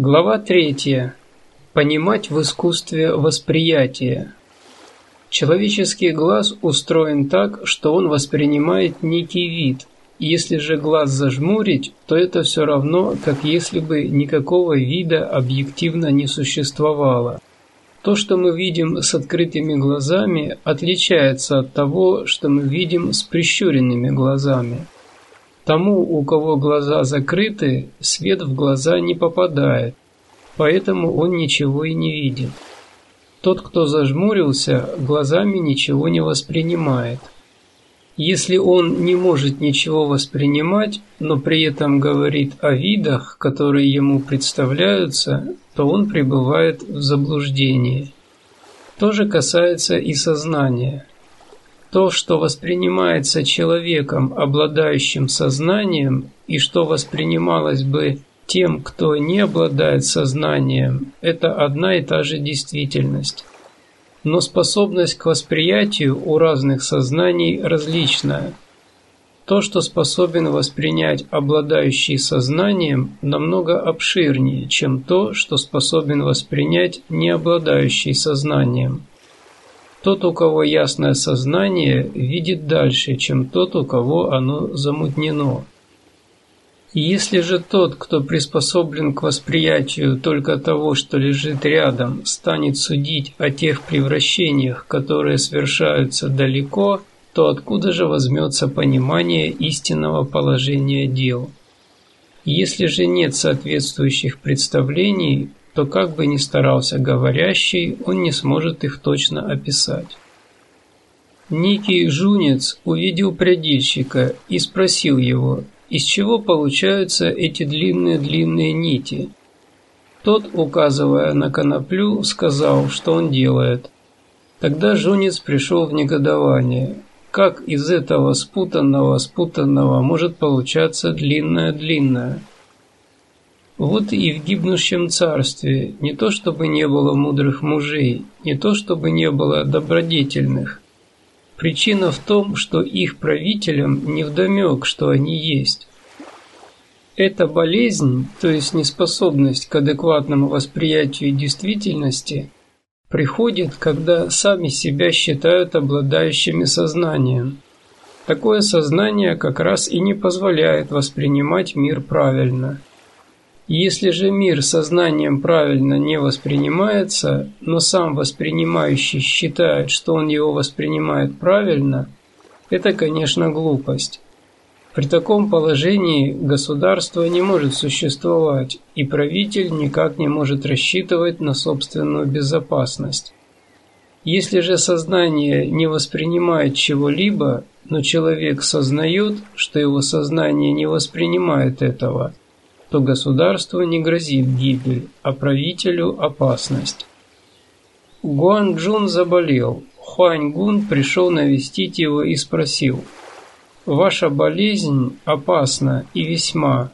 Глава третья. Понимать в искусстве восприятия. Человеческий глаз устроен так, что он воспринимает некий вид. Если же глаз зажмурить, то это все равно, как если бы никакого вида объективно не существовало. То, что мы видим с открытыми глазами, отличается от того, что мы видим с прищуренными глазами. Тому, у кого глаза закрыты, свет в глаза не попадает, поэтому он ничего и не видит. Тот, кто зажмурился, глазами ничего не воспринимает. Если он не может ничего воспринимать, но при этом говорит о видах, которые ему представляются, то он пребывает в заблуждении. То же касается и сознания. То, что воспринимается человеком, обладающим сознанием, и что воспринималось бы тем, кто не обладает сознанием, это одна и та же действительность. Но способность к восприятию у разных сознаний различная. То, что способен воспринять обладающий сознанием, намного обширнее, чем то, что способен воспринять не обладающий сознанием. Тот, у кого ясное сознание, видит дальше, чем тот, у кого оно замутнено. Если же тот, кто приспособлен к восприятию только того, что лежит рядом, станет судить о тех превращениях, которые совершаются далеко, то откуда же возьмется понимание истинного положения дел? Если же нет соответствующих представлений, то как бы ни старался говорящий, он не сможет их точно описать. Некий жунец увидел прядильщика и спросил его, из чего получаются эти длинные-длинные нити. Тот, указывая на коноплю, сказал, что он делает. Тогда жунец пришел в негодование. Как из этого спутанного-спутанного может получаться длинное-длинное? Вот и в гибнущем царстве не то чтобы не было мудрых мужей, не то чтобы не было добродетельных. Причина в том, что их правителям невдомек, что они есть. Эта болезнь, то есть неспособность к адекватному восприятию действительности, приходит, когда сами себя считают обладающими сознанием. Такое сознание как раз и не позволяет воспринимать мир правильно – если же мир сознанием правильно не воспринимается, но сам воспринимающий считает, что он его воспринимает правильно, это, конечно, глупость. При таком положении государство не может существовать, и правитель никак не может рассчитывать на собственную безопасность. Если же сознание не воспринимает чего-либо, но человек сознает, что его сознание не воспринимает этого – то государству не грозит гибель, а правителю опасность. Гуан Джун заболел. Хуань Гун пришел навестить его и спросил, «Ваша болезнь опасна и весьма.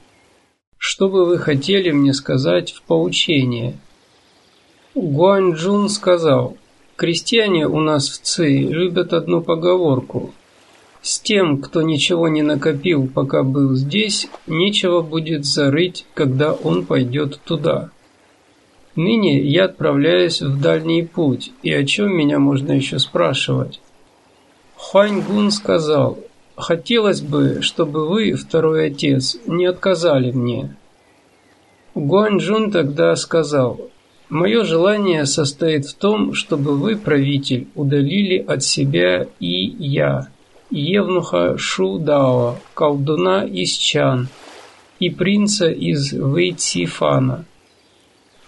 Что бы вы хотели мне сказать в поучение?» Гуань Джун сказал, «Крестьяне у нас в Ци любят одну поговорку – с тем, кто ничего не накопил, пока был здесь, нечего будет зарыть, когда он пойдет туда. Ныне я отправляюсь в дальний путь, и о чем меня можно еще спрашивать? Хуань Гун сказал, хотелось бы, чтобы вы, второй отец, не отказали мне. Гуань Джун тогда сказал, Мое желание состоит в том, чтобы вы, правитель, удалили от себя и я, евнуха Шудао, колдуна из Чан и принца из Вэйцифана.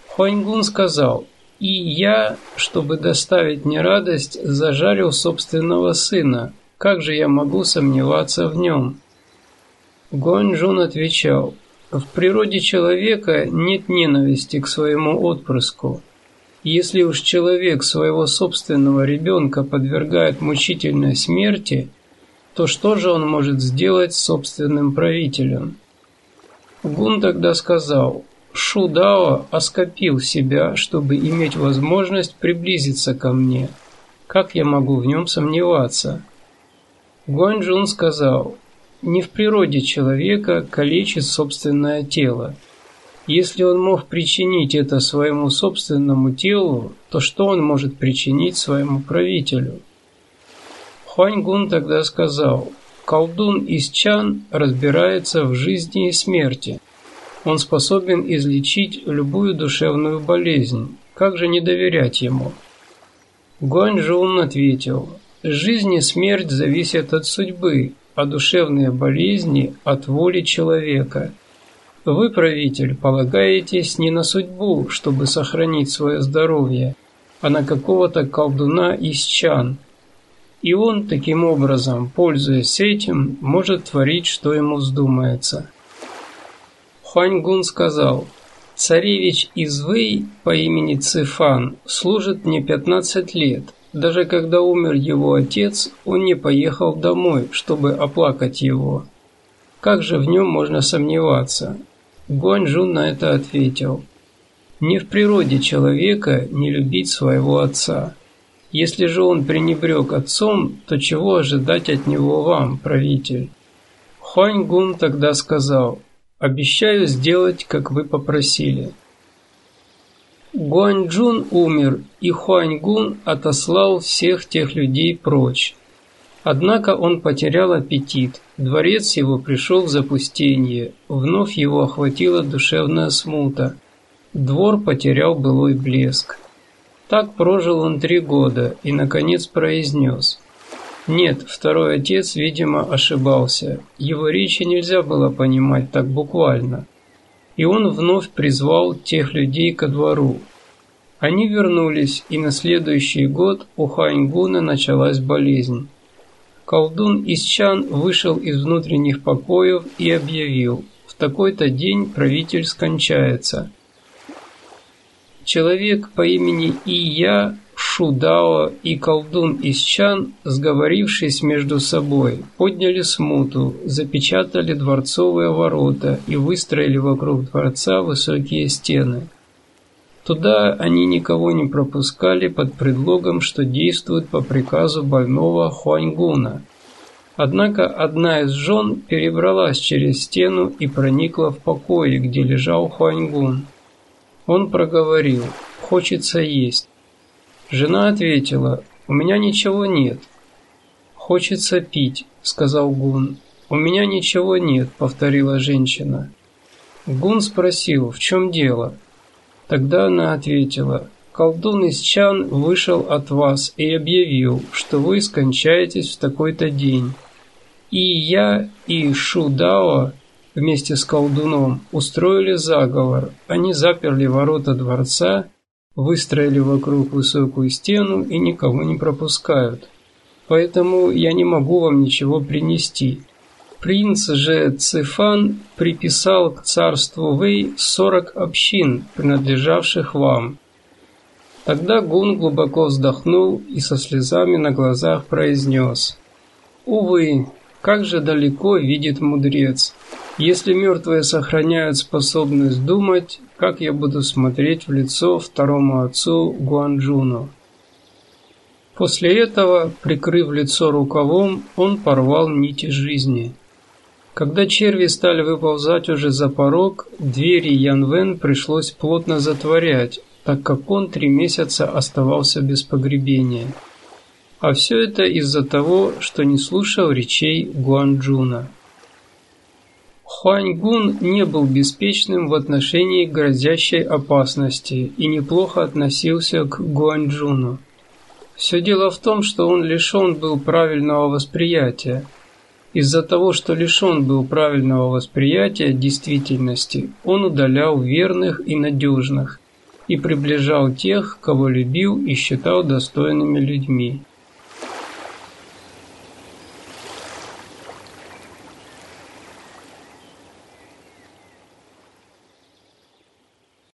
Хуаньгун сказал, «И я, чтобы доставить мне радость, зажарил собственного сына. Как же я могу сомневаться в нем?» Гуаньжун отвечал, «В природе человека нет ненависти к своему отпрыску. Если уж человек своего собственного ребенка подвергает мучительной смерти, то что же он может сделать с собственным правителем? Гун тогда сказал, Шудао оскопил себя, чтобы иметь возможность приблизиться ко мне. Как я могу в нем сомневаться? Гуанчжун сказал, не в природе человека калечит собственное тело. Если он мог причинить это своему собственному телу, то что он может причинить своему правителю? Хуаньгун тогда сказал, колдун из Чан разбирается в жизни и смерти. Он способен излечить любую душевную болезнь. Как же не доверять ему? Гуанчжун ответил, жизнь и смерть зависят от судьбы, а душевные болезни – от воли человека – вы, правитель, полагаетесь не на судьбу, чтобы сохранить свое здоровье, а на какого-то колдуна из чан. И он, таким образом, пользуясь этим, может творить, что ему вздумается. Хуаньгун сказал, «Царевич из Вэй по имени Цифан служит мне 15 лет. Даже когда умер его отец, он не поехал домой, чтобы оплакать его. Как же в нем можно сомневаться? Гуанчжун на это ответил. «Не в природе человека не любить своего отца. Если же он пренебрег отцом, то чего ожидать от него вам, правитель?» Хуаньгун тогда сказал, «Обещаю сделать, как вы попросили». Гуанчжун умер, и Хуаньгун отослал всех тех людей прочь. Однако он потерял аппетит, дворец его пришел в запустение, вновь его охватила душевная смута. Двор потерял былой блеск. Так прожил он три года и, наконец, произнес. Нет, второй отец, видимо, ошибался. Его речи нельзя было понимать так буквально. И он вновь призвал тех людей ко двору. Они вернулись, и на следующий год у Ханьгуна началась болезнь. Колдун из Чан вышел из внутренних покоев и объявил, в такой-то день правитель скончается. Человек по имени Ия, Шудао и колдун из Чан, сговорившись между собой, подняли смуту, запечатали дворцовые ворота и выстроили вокруг дворца высокие стены. Туда они никого не пропускали под предлогом, что действуют по приказу больного Хуаньгуна. Однако одна из жен перебралась через стену и проникла в покои, где лежал Хуаньгун. Он проговорил «Хочется есть». Жена ответила «У меня ничего нет». «Хочется пить», — сказал Гун. «У меня ничего нет», — повторила женщина. Гун спросил «В чем дело?» Тогда она ответила, «Колдун из Чан вышел от вас и объявил, что вы скончаетесь в такой-то день. И я, и Шудао вместе с колдуном устроили заговор. Они заперли ворота дворца, выстроили вокруг высокую стену и никого не пропускают. Поэтому я не могу вам ничего принести. Принц же Цифан приписал к царству Вэй сорок общин, принадлежавших вам. Тогда Гун глубоко вздохнул и со слезами на глазах произнес. «Увы, как же далеко видит мудрец! Если мертвые сохраняют способность думать, как я буду смотреть в лицо второму отцу Гуанджуну?» После этого, прикрыв лицо рукавом, он порвал нити жизни – когда черви стали выползать уже за порог, двери Янвен пришлось плотно затворять, так как он три месяца оставался без погребения. А все это из-за того, что не слушал речей Гуанчжуна. Хуаньгун не был беспечным в отношении грозящей опасности и неплохо относился к Гуанчжуну. Все дело в том, что он лишен был правильного восприятия – из-за того, что лишен был правильного восприятия действительности, он удалял верных и надежных и приближал тех, кого любил и считал достойными людьми.